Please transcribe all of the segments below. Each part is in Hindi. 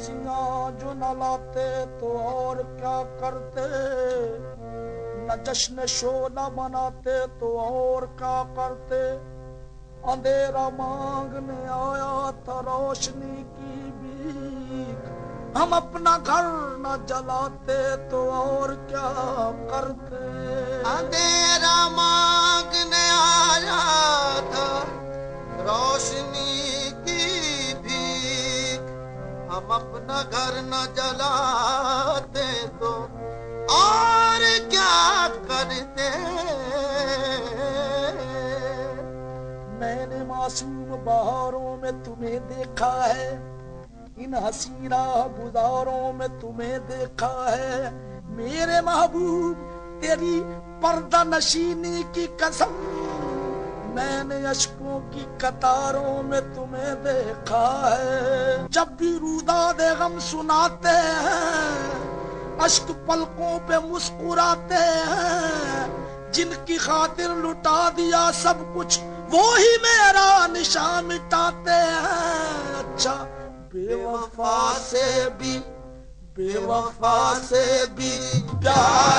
खुशियाँ जो न लाते तो और क्या करते? न जश्न शो न मनाते तो और क्या करते? अंधेरा मांगने आया था रोशनी की भीख। हम अपना घर न जलाते तो और क्या करते? अंधेरा मांगने अपना घर न जलाते तो और क्या करते? मैंने मासूम बहारों में तुम्हें देखा है, इन हसीना गुजारों में तुम्हें देखा है। मेरे महबूब, तेरी पर्दा नशीनी की कसम। मैंने अशकों की कतारों में तुम्हें देखा है। जब भी रूदा दे गम सुनाते हैं, अश्क पलकों पे मुस्कुराते हैं, जिनकी खातिर लुटा दिया सब कुछ, वो ही मेरा निशान मिटाते हैं। अच्छा बेवफा से भी, बेवफा से भी प्यार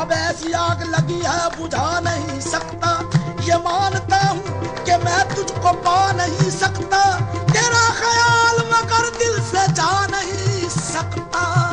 अब ऐसी आग लगी है, बुझा नहीं सकता। ये मानता हूँ कि मैं तुझको पा नहीं सकता। तेरा ख्याल मगर दिल से जा नहीं सकता।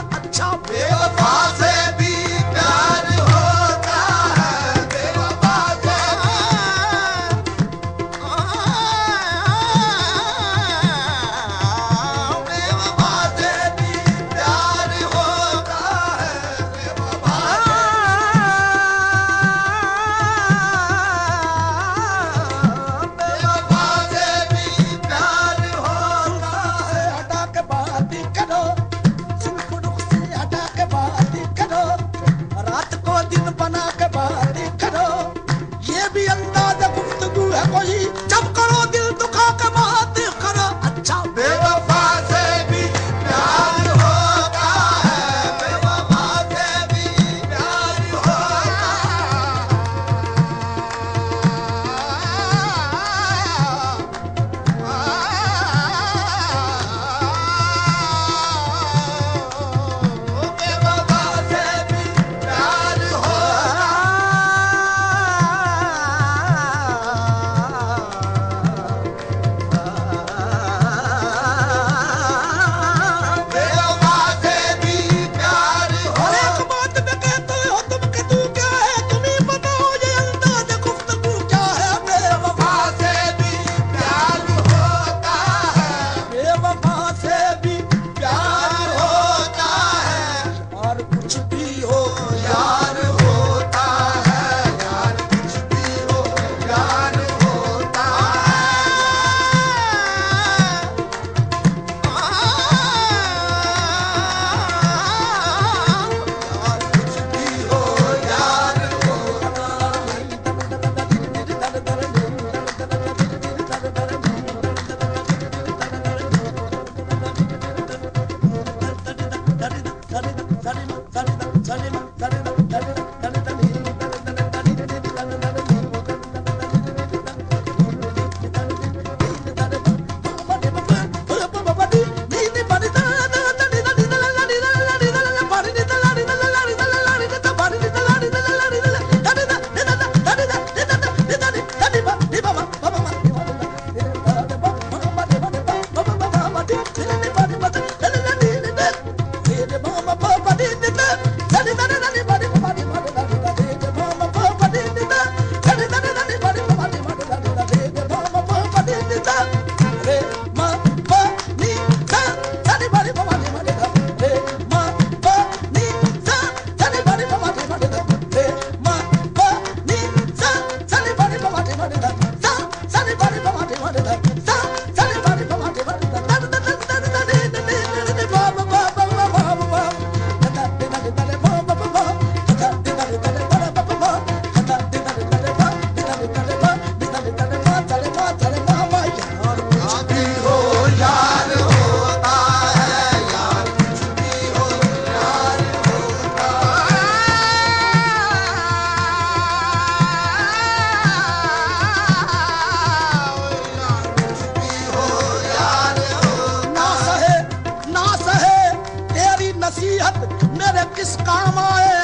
नसीहत मेरे किस काम आए?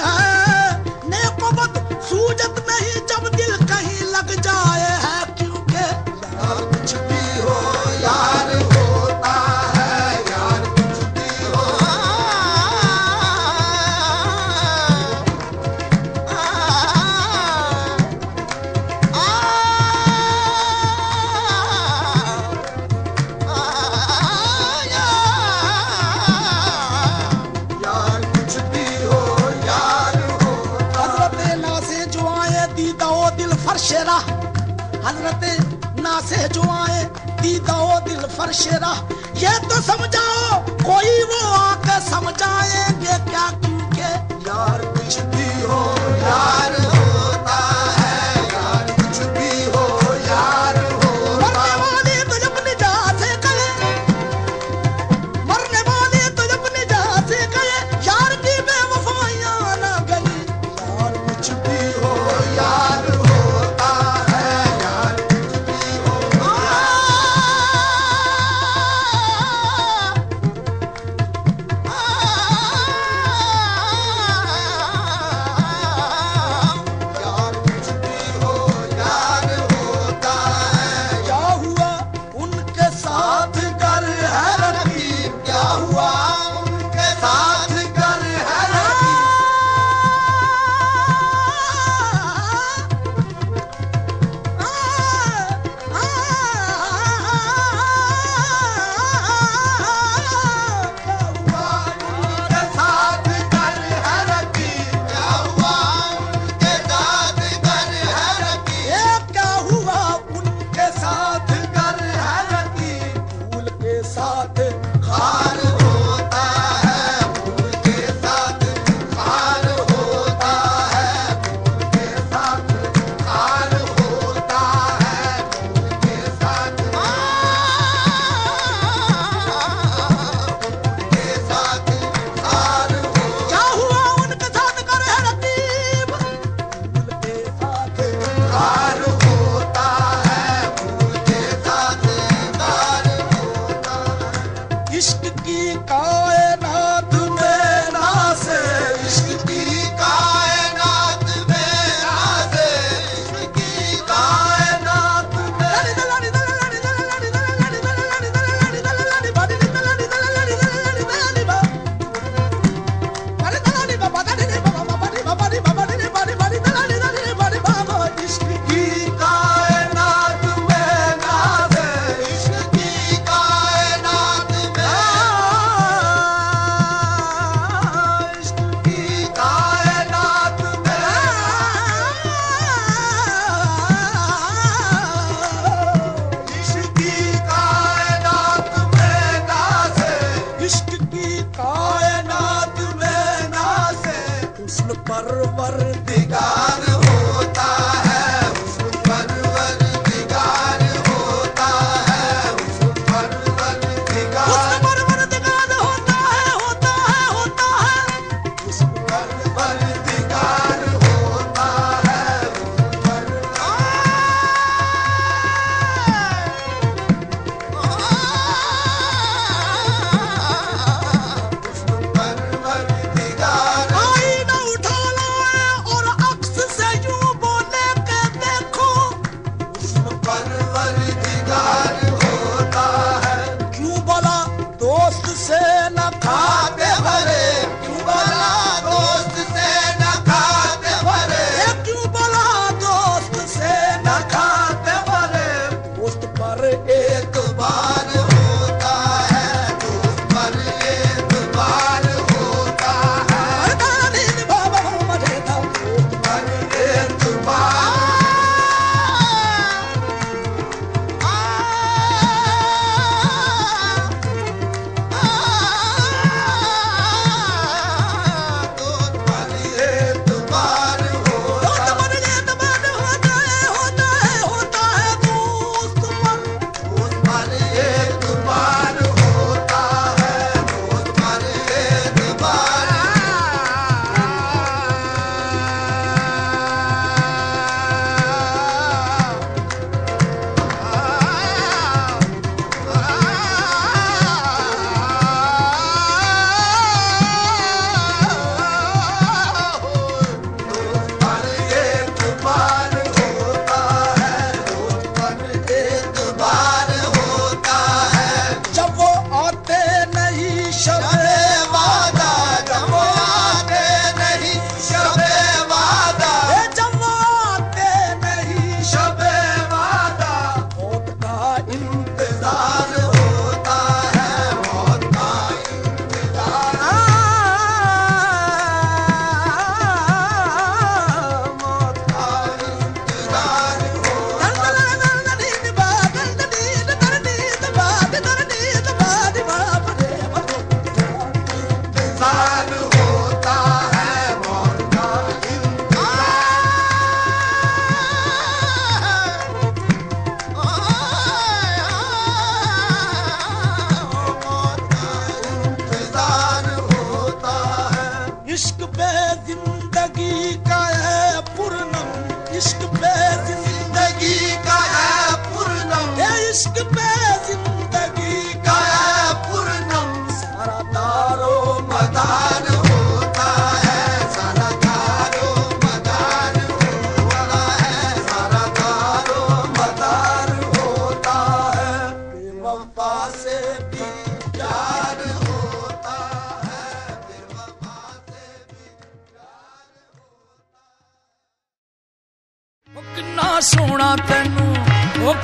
हज़रत ना से जो आए, दीदा दिल फरशेरा। ये तो समझाओ, कोई वो आके समझाएँगे क्या तुम के यार किश्ती हो, यार।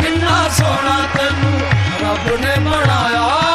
ਕਿੰਨਾ ਸੋਹਣਾ ਤੈਨੂੰ ਰੱਬ ਨੇ ਬਣਾਇਆ।